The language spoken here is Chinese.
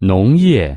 农业